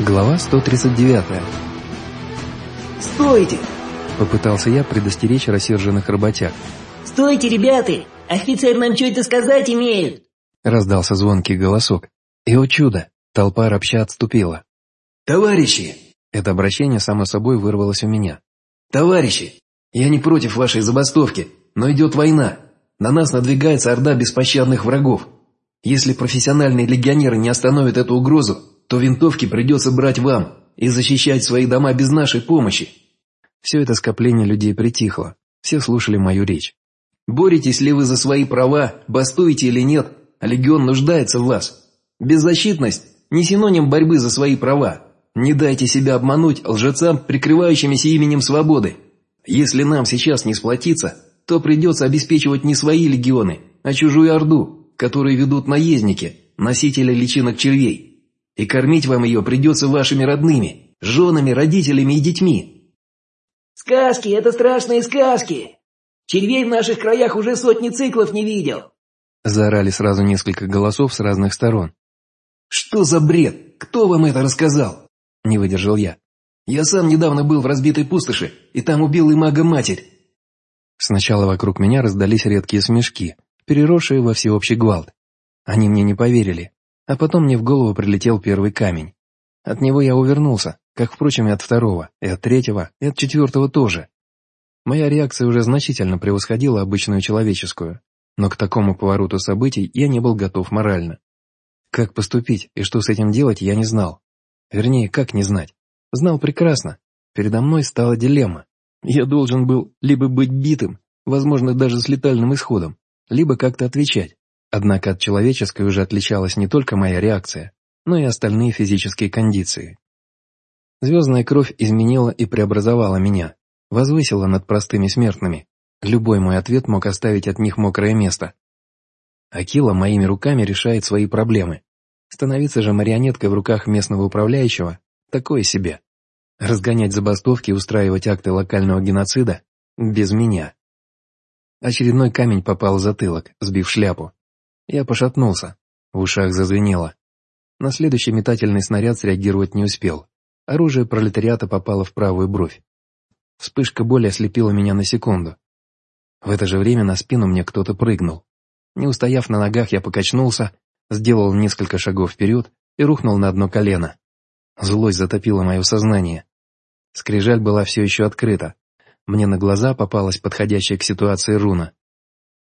Глава 139 «Стойте!» — попытался я предостеречь рассерженных работяг. «Стойте, ребята! Офицер нам что-то сказать имеет!» Раздался звонкий голосок. И, о чудо, толпа рабча отступила. «Товарищи!» Это обращение само собой вырвалось у меня. «Товарищи! Я не против вашей забастовки, но идет война. На нас надвигается орда беспощадных врагов. Если профессиональные легионеры не остановят эту угрозу, то винтовки придется брать вам и защищать свои дома без нашей помощи». Все это скопление людей притихло, все слушали мою речь. «Боретесь ли вы за свои права, бастуете или нет, легион нуждается в вас. Беззащитность – не синоним борьбы за свои права. Не дайте себя обмануть лжецам, прикрывающимися именем свободы. Если нам сейчас не сплотиться, то придется обеспечивать не свои легионы, а чужую орду, которую ведут наездники, носители личинок червей. И кормить вам ее придется вашими родными, женами, родителями и детьми. «Сказки – это страшные сказки! Червей в наших краях уже сотни циклов не видел!» Заорали сразу несколько голосов с разных сторон. «Что за бред? Кто вам это рассказал?» Не выдержал я. «Я сам недавно был в разбитой пустоши, и там убил и мага-матерь». Сначала вокруг меня раздались редкие смешки, переросшие во всеобщий гвалт. Они мне не поверили, а потом мне в голову прилетел первый камень. От него я увернулся, как, впрочем, и от второго, и от третьего, и от четвертого тоже. Моя реакция уже значительно превосходила обычную человеческую, но к такому повороту событий я не был готов морально. Как поступить и что с этим делать, я не знал. Вернее, как не знать. Знал прекрасно. Передо мной стала дилемма. Я должен был либо быть битым, возможно, даже с летальным исходом, либо как-то отвечать. Однако от человеческой уже отличалась не только моя реакция, но и остальные физические кондиции. Звездная кровь изменила и преобразовала меня, возвысила над простыми смертными. Любой мой ответ мог оставить от них мокрое место. Акила моими руками решает свои проблемы. Становиться же марионеткой в руках местного управляющего – такое себе. Разгонять забастовки и устраивать акты локального геноцида – без меня. Очередной камень попал в затылок, сбив шляпу. Я пошатнулся, в ушах зазвенело. На следующий метательный снаряд среагировать не успел. Оружие пролетариата попало в правую бровь. Вспышка боли ослепила меня на секунду. В это же время на спину мне кто-то прыгнул. Не устояв на ногах, я покачнулся, сделал несколько шагов вперед и рухнул на одно колено. Злость затопила мое сознание. Скрижаль была все еще открыта. Мне на глаза попалась подходящая к ситуации руна.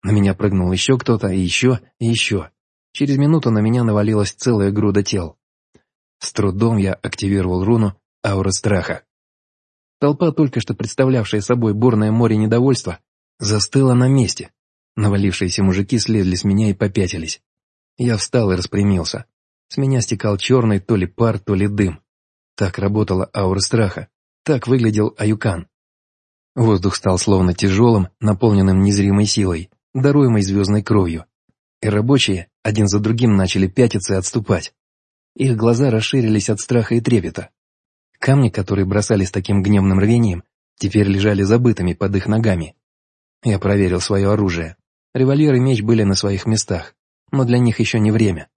На меня прыгнул еще кто-то, и еще, и еще. Через минуту на меня навалилась целая груда тел. С трудом я активировал руну аура страха. Толпа, только что представлявшая собой бурное море недовольства, застыла на месте. Навалившиеся мужики слезли с меня и попятились. Я встал и распрямился. С меня стекал черный то ли пар, то ли дым. Так работала аура страха. Так выглядел Аюкан. Воздух стал словно тяжелым, наполненным незримой силой даруемой звездной кровью. И рабочие один за другим начали пятиться и отступать. Их глаза расширились от страха и трепета. Камни, которые бросали с таким гневным рвением, теперь лежали забытыми под их ногами. Я проверил свое оружие. Револьвер и меч были на своих местах, но для них еще не время.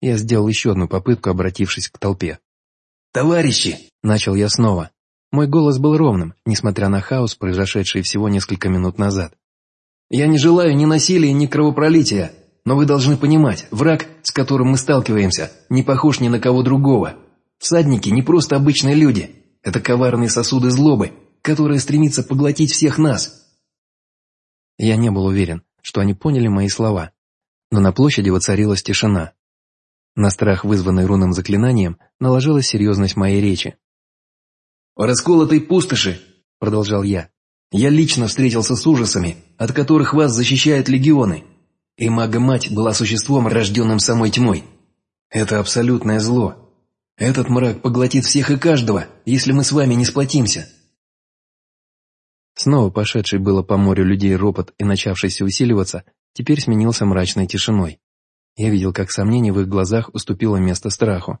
Я сделал еще одну попытку, обратившись к толпе. «Товарищи!» – начал я снова. Мой голос был ровным, несмотря на хаос, произошедший всего несколько минут назад. Я не желаю ни насилия, ни кровопролития, но вы должны понимать, враг, с которым мы сталкиваемся, не похож ни на кого другого. Всадники не просто обычные люди, это коварные сосуды злобы, которые стремятся поглотить всех нас. Я не был уверен, что они поняли мои слова, но на площади воцарилась тишина. На страх, вызванный рунным заклинанием, наложилась серьезность моей речи. «В расколотой пустоши», — продолжал я, я лично встретился с ужасами, от которых вас защищают легионы. И мага-мать была существом, рожденным самой тьмой. Это абсолютное зло. Этот мрак поглотит всех и каждого, если мы с вами не сплотимся. Снова пошедший было по морю людей ропот и начавшийся усиливаться, теперь сменился мрачной тишиной. Я видел, как сомнение в их глазах уступило место страху.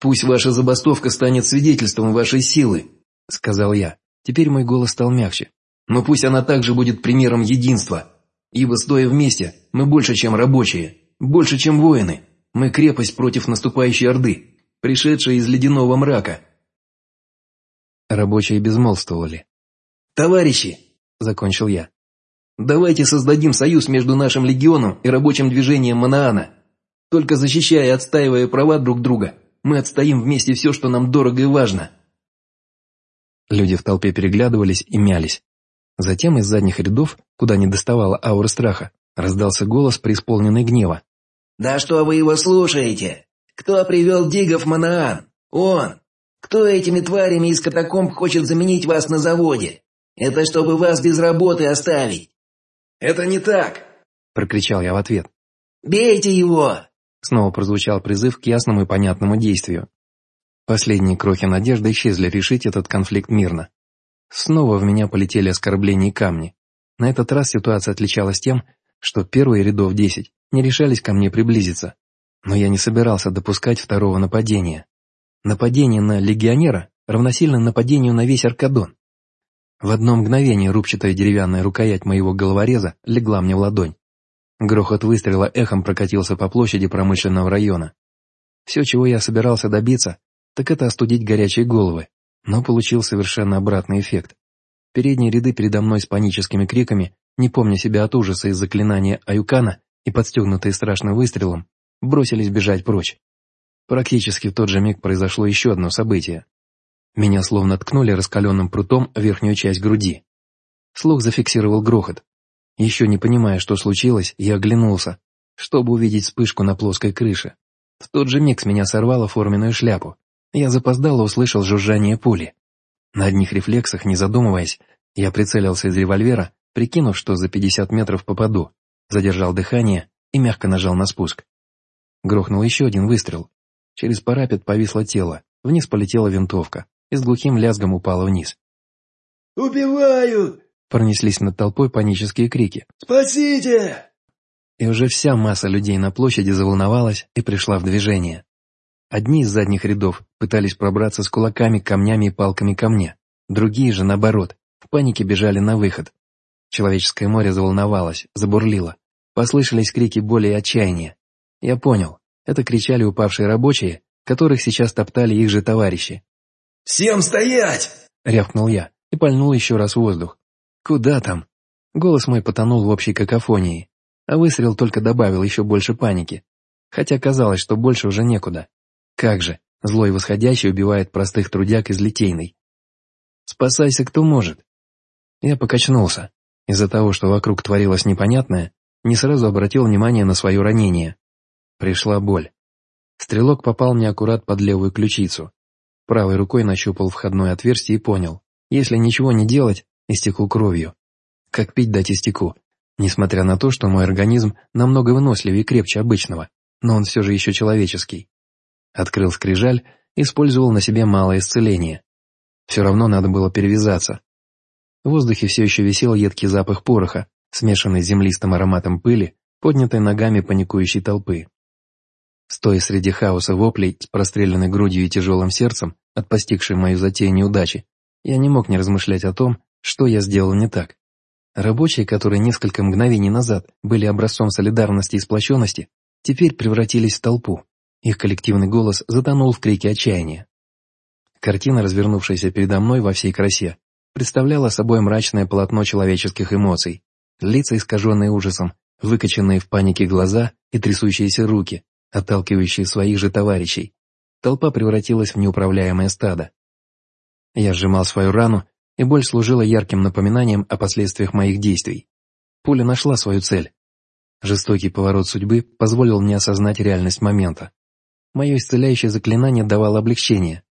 «Пусть ваша забастовка станет свидетельством вашей силы», — сказал я. Теперь мой голос стал мягче. Но пусть она также будет примером единства. Ибо, стоя вместе, мы больше, чем рабочие, больше, чем воины. Мы крепость против наступающей Орды. пришедшая из ледяного мрака». Рабочие безмолвствовали. «Товарищи!» – закончил я. «Давайте создадим союз между нашим легионом и рабочим движением Манаана. Только защищая и отстаивая права друг друга, мы отстоим вместе все, что нам дорого и важно». Люди в толпе переглядывались и мялись. Затем из задних рядов, куда не доставала аура страха, раздался голос, преисполненный гнева. «Да что вы его слушаете? Кто привел Дигов Манаан? Он! Кто этими тварями из катакомб хочет заменить вас на заводе? Это чтобы вас без работы оставить!» «Это не так!» – прокричал я в ответ. «Бейте его!» Снова прозвучал призыв к ясному и понятному действию. Последние крохи надежды исчезли решить этот конфликт мирно. Снова в меня полетели оскорбления и камни. На этот раз ситуация отличалась тем, что первые рядов десять не решались ко мне приблизиться. Но я не собирался допускать второго нападения. Нападение на легионера равносильно нападению на весь Аркадон. В одно мгновение рубчатая деревянная рукоять моего головореза легла мне в ладонь. Грохот выстрела эхом прокатился по площади промышленного района. Все, чего я собирался добиться, так это остудить горячие головы, но получил совершенно обратный эффект. Передние ряды передо мной с паническими криками, не помня себя от ужаса из заклинания Аюкана и подстегнутые страшным выстрелом, бросились бежать прочь. Практически в тот же миг произошло еще одно событие. Меня словно ткнули раскаленным прутом в верхнюю часть груди. Слух зафиксировал грохот, еще не понимая, что случилось, я оглянулся, чтобы увидеть вспышку на плоской крыше. В тот же миг с меня сорвало форменную шляпу. Я запоздало услышал жужжание пули. На одних рефлексах, не задумываясь, я прицелился из револьвера, прикинув, что за 50 метров попаду, задержал дыхание и мягко нажал на спуск. Грохнул еще один выстрел. Через парапет повисло тело, вниз полетела винтовка и с глухим лязгом упала вниз. «Убивают!» Пронеслись над толпой панические крики. «Спасите!» И уже вся масса людей на площади заволновалась и пришла в движение. Одни из задних рядов пытались пробраться с кулаками, камнями и палками ко мне. Другие же, наоборот, в панике бежали на выход. Человеческое море заволновалось, забурлило. Послышались крики боли и отчаяния. Я понял, это кричали упавшие рабочие, которых сейчас топтали их же товарищи. «Всем стоять!» — рявкнул я и пальнул еще раз в воздух. Куда там? Голос мой потонул в общей какофонии, а выстрел только добавил еще больше паники. Хотя казалось, что больше уже некуда. Как же, злой восходящий убивает простых трудяг из Литейной. Спасайся, кто может. Я покачнулся. Из-за того, что вокруг творилось непонятное, не сразу обратил внимание на свое ранение. Пришла боль. Стрелок попал мне аккурат под левую ключицу. Правой рукой нащупал входное отверстие и понял, если ничего не делать, истеку кровью. Как пить дать истеку, несмотря на то, что мой организм намного выносливее и крепче обычного, но он все же еще человеческий. Открыл скрижаль, использовал на себе малое исцеление. Все равно надо было перевязаться. В воздухе все еще висел едкий запах пороха, смешанный с землистым ароматом пыли, поднятой ногами паникующей толпы. Стоя среди хаоса воплей с простреленной грудью и тяжелым сердцем от постигшей мою затею неудачи, я не мог не размышлять о том, что я сделал не так? Рабочие, которые несколько мгновений назад были образцом солидарности и сплоченности, теперь превратились в толпу. Их коллективный голос затонул в крике отчаяния. Картина, развернувшаяся передо мной во всей красе, представляла собой мрачное полотно человеческих эмоций, лица, искаженные ужасом, выкоченные в панике глаза и трясущиеся руки, отталкивающие своих же товарищей. Толпа превратилась в неуправляемое стадо. Я сжимал свою рану и боль служила ярким напоминанием о последствиях моих действий. Пуля нашла свою цель. Жестокий поворот судьбы позволил мне осознать реальность момента. Мое исцеляющее заклинание давало облегчение,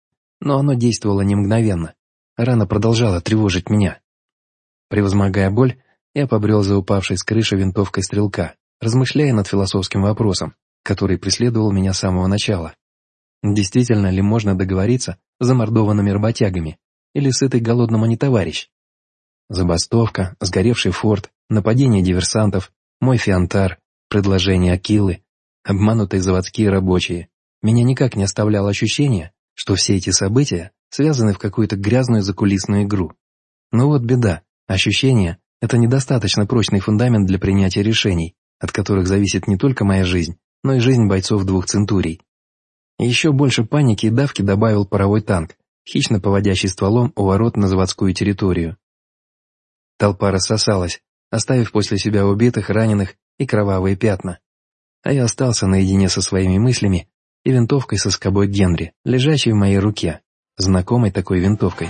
но оно действовало не мгновенно. Рана продолжала тревожить меня. Превозмогая боль, я побрел за упавшей с крыши винтовкой стрелка, размышляя над философским вопросом, который преследовал меня с самого начала. Действительно ли можно договориться с замордованными работягами, или сытый голодному не товарищ. Забастовка, сгоревший форт, нападение диверсантов, мой фиантар, предложение Акилы, обманутые заводские рабочие. Меня никак не оставляло ощущение, что все эти события связаны в какую-то грязную закулисную игру. Но вот беда, ощущение – это недостаточно прочный фундамент для принятия решений, от которых зависит не только моя жизнь, но и жизнь бойцов двух центурий. Еще больше паники и давки добавил паровой танк, хищно поводящий стволом у ворот на заводскую территорию. Толпа рассосалась, оставив после себя убитых, раненых и кровавые пятна. А я остался наедине со своими мыслями и винтовкой со скобой Генри, лежащей в моей руке, знакомой такой винтовкой.